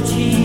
przychodzi